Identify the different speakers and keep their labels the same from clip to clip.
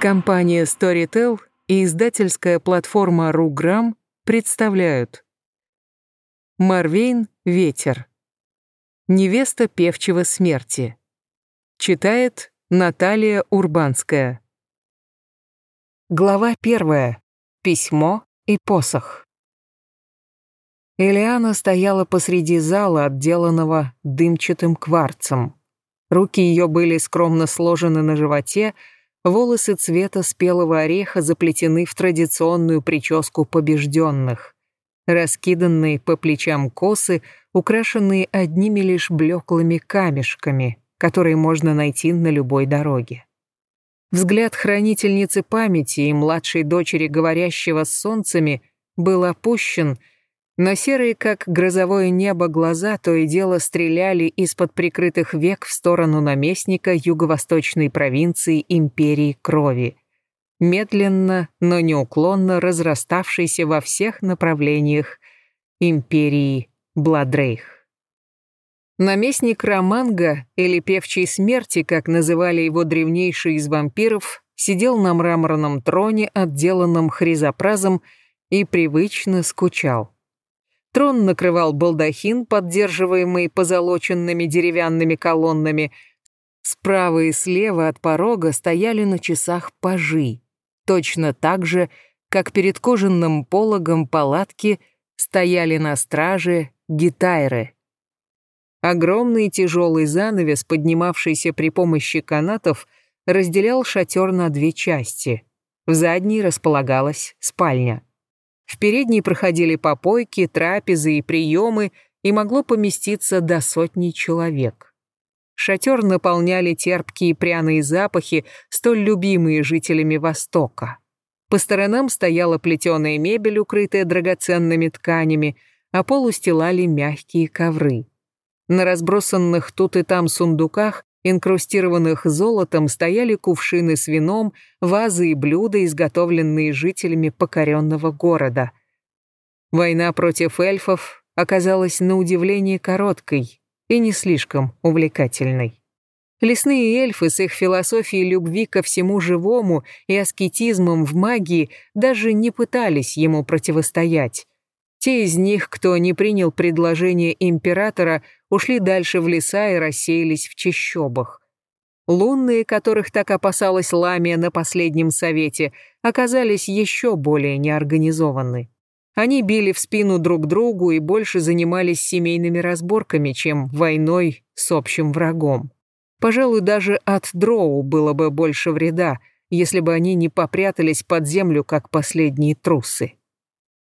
Speaker 1: Компания Storytel и издательская платформа RuGram представляют Марвейн «Ветер». Невеста певчего смерти. Читает Наталья Урбанская. Глава первая. Письмо и посох. Элиана стояла посреди зала, отделанного дымчатым кварцем. Руки ее были скромно сложены на животе, волосы цвета спелого ореха заплетены в традиционную прическу побежденных. Раскиданные по плечам косы, украшенные одними лишь блеклыми камешками, которые можно найти на любой дороге. Взгляд хранительницы памяти и младшей дочери говорящего с солнцами был опущен — но серые, как грозовое небо, глаза то и дело стреляли из-под прикрытых век в сторону наместника юго-восточной провинции Империи Крови, медленно, но неуклонно разраставшейся во всех направлениях Империи Бладрейх. Наместник Романга, или Певчий Смерти, как называли его древнейшие из вампиров, сидел на мраморном троне, отделанном хризопразом, и привычно скучал. Трон накрывал балдахин, поддерживаемый позолоченными деревянными колоннами. Справа и слева от порога стояли на часах пажи. Точно так же, как перед кожаным пологом палатки стояли на страже гитайры. Огромный тяжелый занавес, поднимавшийся при помощи канатов, разделял шатер на две части. В задней располагалась спальня. В передней проходили попойки, трапезы и приемы, и могло поместиться до сотни человек. Шатер наполняли терпкие пряные запахи, столь любимые жителями Востока. По сторонам стояла плетеная мебель, укрытая драгоценными тканями, а пол устилали мягкие ковры. На разбросанных тут и там сундуках инкрустированных золотом, стояли кувшины с вином, вазы и блюда, изготовленные жителями покоренного города. Война против эльфов оказалась на удивление короткой и не слишком увлекательной. Лесные эльфы с их философией любви ко всему живому и аскетизмом в магии даже не пытались ему противостоять. Те из них, кто не принял предложение императора, ушли дальше в леса и рассеялись в чащобах. Лунные, которых так опасалась Ламия на последнем совете, оказались еще более неорганизованы. Они били в спину друг другу и больше занимались семейными разборками, чем войной с общим врагом. Пожалуй, даже от дроу было бы больше вреда, если бы они не попрятались под землю, как последние трусы.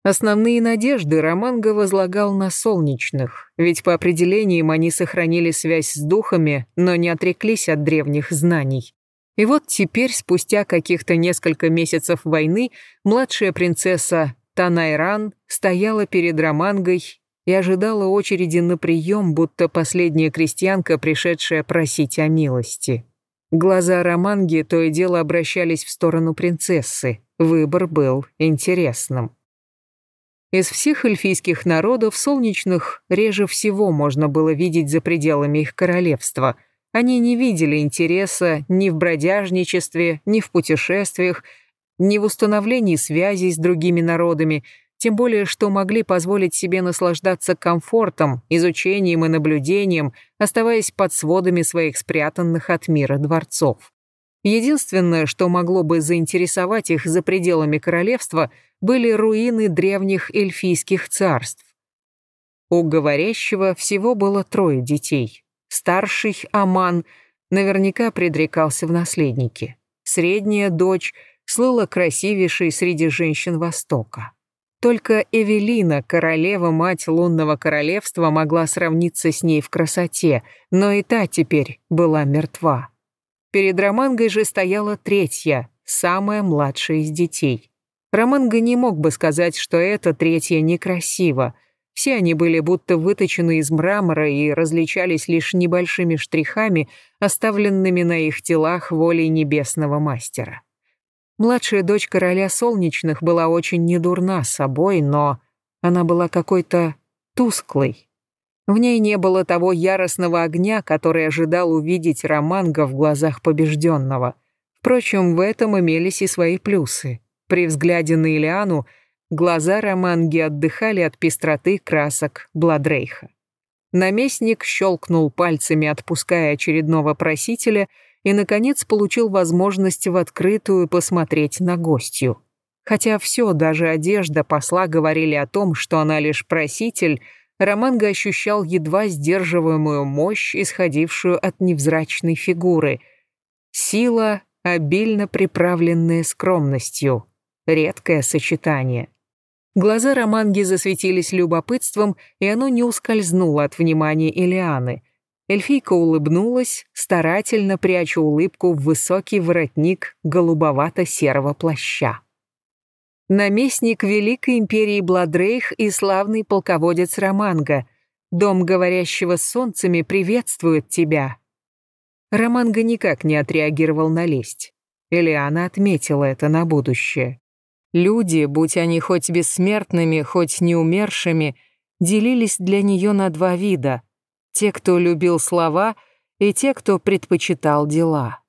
Speaker 1: Основные надежды Романго возлагал на солнечных, ведь по определениям они сохранили связь с духами, но не отреклись от древних знаний. И вот теперь, спустя каких-то несколько месяцев войны, младшая принцесса Танайран стояла перед Романгой и ожидала очереди на прием, будто последняя крестьянка, пришедшая просить о милости. Глаза Романги то и дело обращались в сторону принцессы. Выбор был интересным. Из всех эльфийских народов солнечных реже всего можно было видеть за пределами их королевства. Они не видели интереса ни в бродяжничестве, ни в путешествиях, ни в установлении связей с другими народами, тем более что могли позволить себе наслаждаться комфортом, изучением и наблюдением, оставаясь под сводами своих спрятанных от мира дворцов. Единственное, что могло бы заинтересовать их за пределами королевства, были руины древних эльфийских царств. У говорящего всего было трое детей. Старший, Аман, наверняка предрекался в наследнике. Средняя дочь слыла красивейшей среди женщин Востока. Только Эвелина, королева-мать лунного королевства, могла сравниться с ней в красоте, но и та теперь была мертва. Перед Романгой же стояла третья, самая младшая из детей. Романго не мог бы сказать, что эта третья некрасива. Все они были будто выточены из мрамора и различались лишь небольшими штрихами, оставленными на их телах волей небесного мастера. Младшая дочь короля солнечных была очень недурна собой, но она была какой-то тусклой, в ней не было того яростного огня, который ожидал увидеть Романго в глазах побежденного. Впрочем, в этом имелись и свои плюсы. При взгляде на Илиану глаза Романги отдыхали от пестроты красок Бладрейха. Наместник щелкнул пальцами, отпуская очередного просителя, и, наконец, получил возможность в открытую посмотреть на гостью. Хотя все, даже одежда посла говорили о том, что она лишь проситель, Романго ощущал едва сдерживаемую мощь, исходившую от невзрачной фигуры. Сила, обильно приправленная скромностью. Редкое сочетание. Глаза Романги засветились любопытством, и оно не ускользнуло от внимания Элианы. Эльфийка улыбнулась, старательно пряча улыбку в высокий воротник голубовато-серого плаща. Наместник Великой Империи Бладрейх и славный полководец Романга. Дом говорящего с солнцами приветствует тебя. Романга никак не отреагировал на лесть. Элиана отметила это на будущее. Люди, будь они хоть бессмертными, хоть неумершими, делились для нее на два вида — те, кто любил слова, и те, кто предпочитал дела.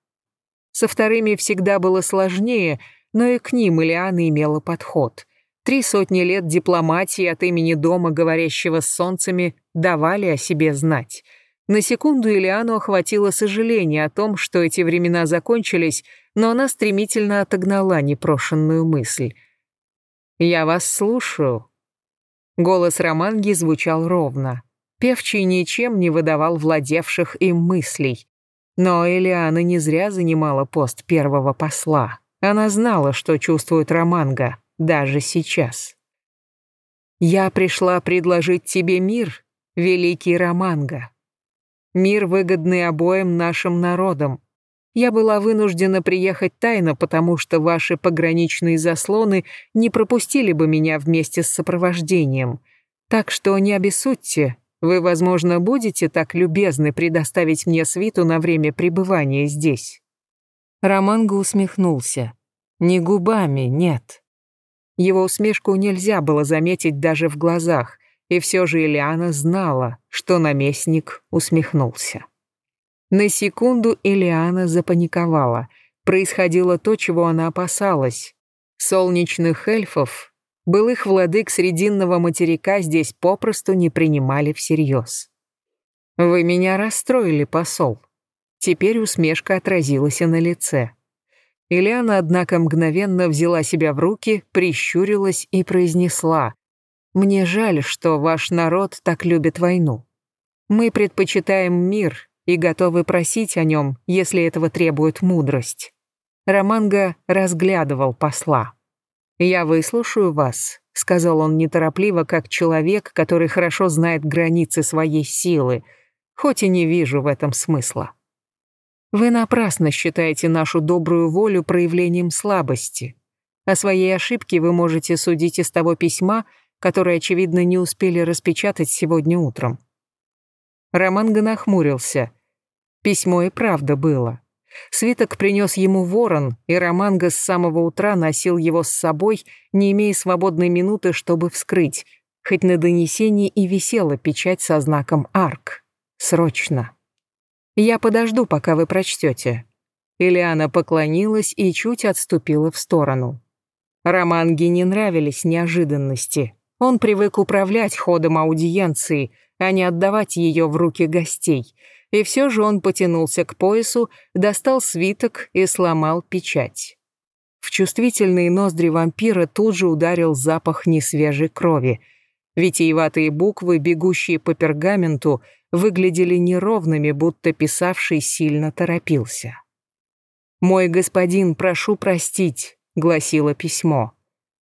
Speaker 1: Со вторыми всегда было сложнее, но и к ним Илиана имела подход. Три сотни лет дипломатии от имени дома, говорящего с солнцами, давали о себе знать. На секунду Илиану охватило сожаление о том, что эти времена закончились, но она стремительно отогнала непрошенную мысль. «Я вас слушаю». Голос Романги звучал ровно. Певчий ничем не выдавал владевших им мыслей. Но Элиана не зря занимала пост первого посла. Она знала, что чувствует Романга, даже сейчас. «Я пришла предложить тебе мир, великий Романга. Мир, выгодный обоим нашим народам. Я была вынуждена приехать тайно, потому что ваши пограничные заслоны не пропустили бы меня вместе с сопровождением. Так что не обессудьте, вы, возможно, будете так любезны предоставить мне свиту на время пребывания здесь». Романго усмехнулся. «Не губами, нет». Его усмешку нельзя было заметить даже в глазах, и все же Ильяна знала, что наместник усмехнулся. На секунду Элиана запаниковала. Происходило то, чего она опасалась. Солнечных эльфов, былых владык Срединного материка здесь попросту не принимали всерьез. «Вы меня расстроили, посол». Теперь усмешка отразилась и на лице. Ильяна, однако, мгновенно взяла себя в руки, прищурилась и произнесла. «Мне жаль, что ваш народ так любит войну. Мы предпочитаем мир и готовы просить о нем, если этого требует мудрость. Романго разглядывал посла. «Я выслушаю вас», — сказал он неторопливо, как человек, который хорошо знает границы своей силы, хоть и не вижу в этом смысла. Вы напрасно считаете нашу добрую волю проявлением слабости. О своей ошибке вы можете судить из того письма, которое, очевидно, не успели распечатать сегодня утром. Романго нахмурился. Письмо и правда было. Свиток принес ему ворон, и Романго с самого утра носил его с собой, не имея свободной минуты, чтобы вскрыть, хоть на донесении и висела печать со знаком «Арк». Срочно. «Я подожду, пока вы прочтете». Ильяна поклонилась и чуть отступила в сторону. Романге не нравились неожиданности. Он привык управлять ходом аудиенции, а не отдавать ее в руки гостей — и все же он потянулся к поясу, достал свиток и сломал печать. В чувствительные ноздри вампира тут же ударил запах несвежей крови. Витиеватые буквы, бегущие по пергаменту, выглядели неровными, будто писавший сильно торопился. «Мой господин, прошу простить», — гласило письмо.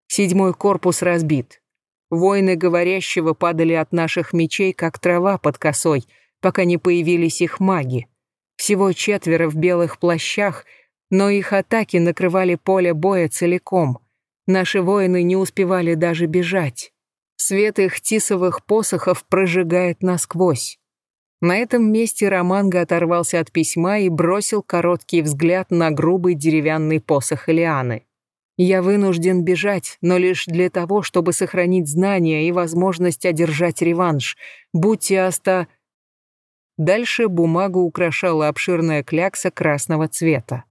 Speaker 1: «Седьмой корпус разбит. Воины говорящего падали от наших мечей, как трава под косой, пока не появились их маги. Всего четверо в белых плащах, но их атаки накрывали поле боя целиком. Наши воины не успевали даже бежать. Свет их тисовых посохов прожигает насквозь. На этом месте Романго оторвался от письма и бросил короткий взгляд на грубый деревянный посох Элианы. «Я вынужден бежать, но лишь для того, чтобы сохранить знания и возможность одержать реванш. Будьте оста...» Дальше бумагу украшала обширная клякса красного цвета.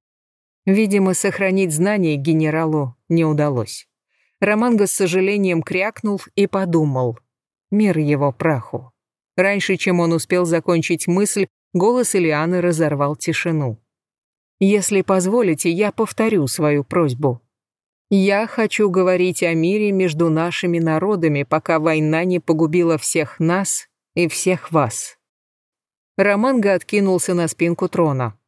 Speaker 1: Видимо, сохранить знания генералу не удалось. Романго с сожалением крякнул и подумал. Мир его праху. Раньше, чем он успел закончить мысль, голос Ильяны разорвал тишину. «Если позволите, я повторю свою просьбу. Я хочу говорить о мире между нашими народами, пока война не погубила всех нас и всех вас». Романго откинулся на спинку трона.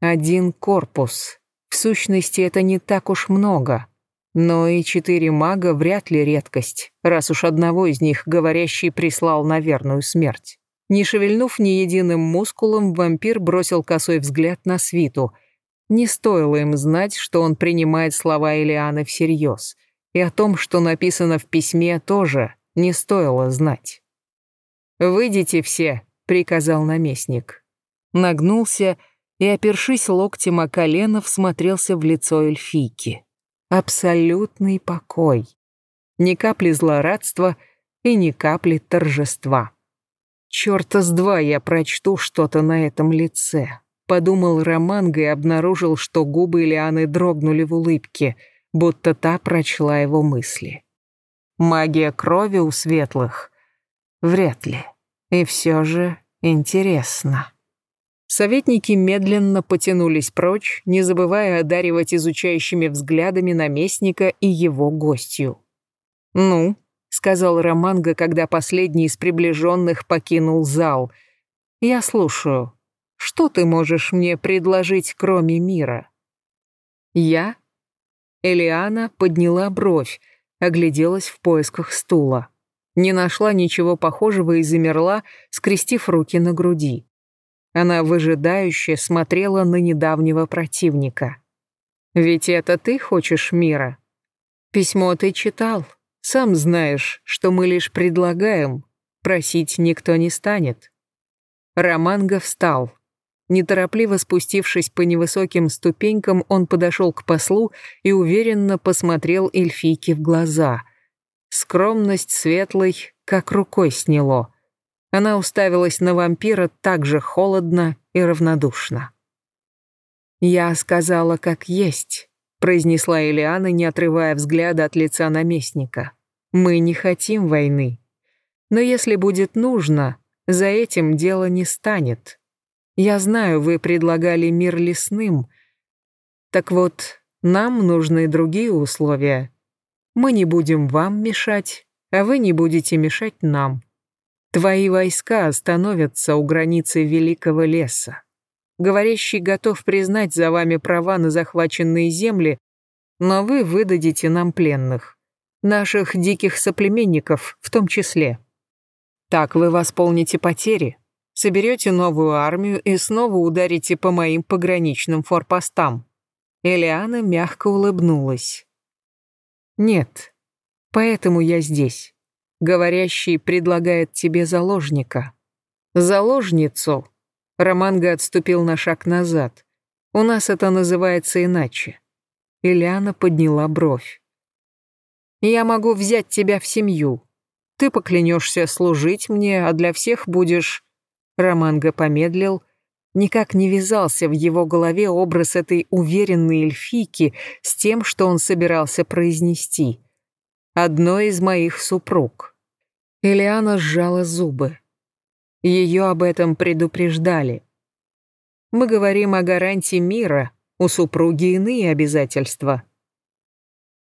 Speaker 1: «Один корпус. В сущности, это не так уж много. Но и четыре мага вряд ли редкость, раз уж одного из них говорящий прислал на верную смерть. Не шевельнув ни единым мускулом, вампир бросил косой взгляд на свиту. Не стоило им знать, что он принимает слова Элианы всерьез. И о том, что написано в письме, тоже не стоило знать. «Выйдите все», — приказал наместник. Нагнулся и, опершись локтем о колено, всмотрелся в лицо эльфийки абсолютный покой. Ни капли злорадства и ни капли торжества. «Чёрта с два я прочту что-то на этом лице», — подумал Романго и обнаружил, что губы Лианы дрогнули в улыбке, будто та прочла его мысли. «Магия крови у светлых? Вряд ли. И все же интересно». Советники медленно потянулись прочь, не забывая одаривать изучающими взглядами наместника и его гостью. «Ну», — сказал Романго, когда последний из приближенных покинул зал, — «я слушаю. Что ты можешь мне предложить, кроме мира?» «Я?» Элиана подняла бровь, огляделась в поисках стула. Не нашла ничего похожего и замерла, скрестив руки на груди. Она выжидающе смотрела на недавнего противника. «Ведь это ты хочешь мира? Письмо ты читал. Сам знаешь, что мы лишь предлагаем. Просить никто не станет». Романго встал. Неторопливо спустившись по невысоким ступенькам, он подошел к послу и уверенно посмотрел эльфийке в глаза. Скромность светлой как рукой сняло. Она уставилась на вампира так же холодно и равнодушно. «Я сказала, как есть», — произнесла Элиана, не отрывая взгляда от лица наместника. «Мы не хотим войны. Но если будет нужно, за этим дело не станет. Я знаю, вы предлагали мир лесным. Так вот, нам нужны другие условия. Мы не будем вам мешать, а вы не будете мешать нам. Твои войска остановятся у границы Великого леса. Говорящий готов признать за вами права на захваченные земли, но вы выдадите нам пленных. Наших диких соплеменников в том числе. Так вы восполните потери, соберете новую армию и снова ударите по моим пограничным форпостам. Элиана мягко улыбнулась. Нет, поэтому я здесь. Говорящий предлагает тебе заложника. Заложницу. Романго отступил на шаг назад. У нас это называется иначе. Ильяна подняла бровь. Я могу взять тебя в семью. Ты поклянешься служить мне, а для всех будешь... Романго помедлил. Никак не вязался в его голове образ этой уверенной эльфийки с тем, что он собирался произнести одной из моих супруг. Элиана сжала зубы. Ее об этом предупреждали. Мы говорим о гарантии мира, у супруги иные обязательства.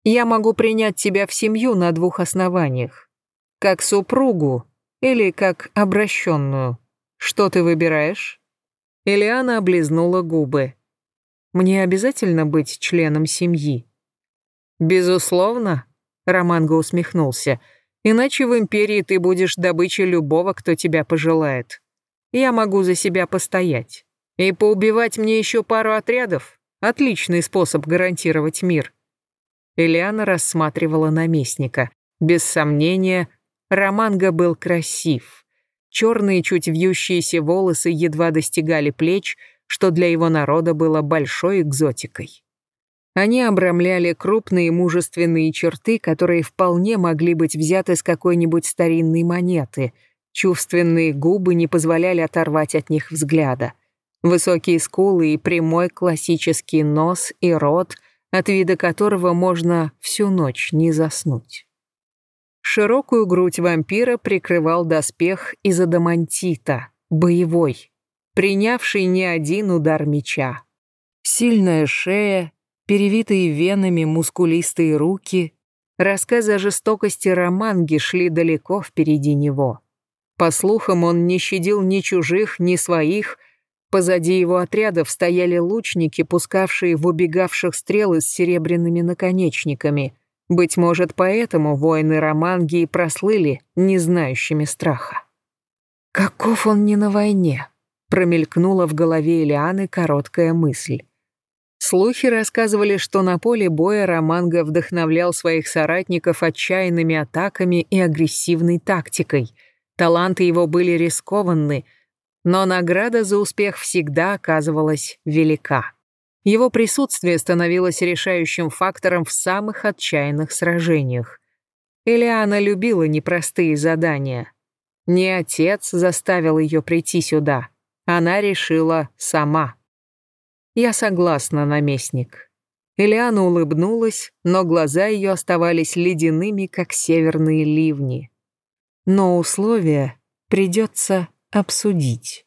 Speaker 1: Я могу принять тебя в семью на двух основаниях. Как супругу или как обращенную. Что ты выбираешь? Элиана облизнула губы. Мне обязательно быть членом семьи? Безусловно, Романго усмехнулся. «Иначе в Империи ты будешь добычей любого, кто тебя пожелает. Я могу за себя постоять. И поубивать мне еще пару отрядов — отличный способ гарантировать мир». Элиана рассматривала наместника. Без сомнения, Романго был красив. Черные чуть вьющиеся волосы едва достигали плеч, что для его народа было большой экзотикой. Они обрамляли крупные мужественные черты, которые вполне могли быть взяты с какой-нибудь старинной монеты. Чувственные губы не позволяли оторвать от них взгляда. Высокие скулы и прямой классический нос и рот, от вида которого можно всю ночь не заснуть. Широкую грудь вампира прикрывал доспех из адамантита, боевой, принявший не один удар меча. Сильная шея, перевитые венами мускулистые руки, рассказы о жестокости Романги шли далеко впереди него. По слухам, он не щадил ни чужих, ни своих. Позади его отрядов стояли лучники, пускавшие в убегавших стрелы с серебряными наконечниками. Быть может, поэтому воины Романги и прослыли, не знающими страха. «Каков он не на войне?» — промелькнула в голове Элианы короткая мысль. Слухи рассказывали, что на поле боя Романго вдохновлял своих соратников отчаянными атаками и агрессивной тактикой — Таланты его были рискованны, но награда за успех всегда оказывалась велика. Его присутствие становилось решающим фактором в самых отчаянных сражениях. Элиана любила непростые задания. Не отец заставил ее прийти сюда. Она решила сама. «Я согласна, наместник». Элиана улыбнулась, но глаза ее оставались ледяными, как северные ливни но условия придется обсудить.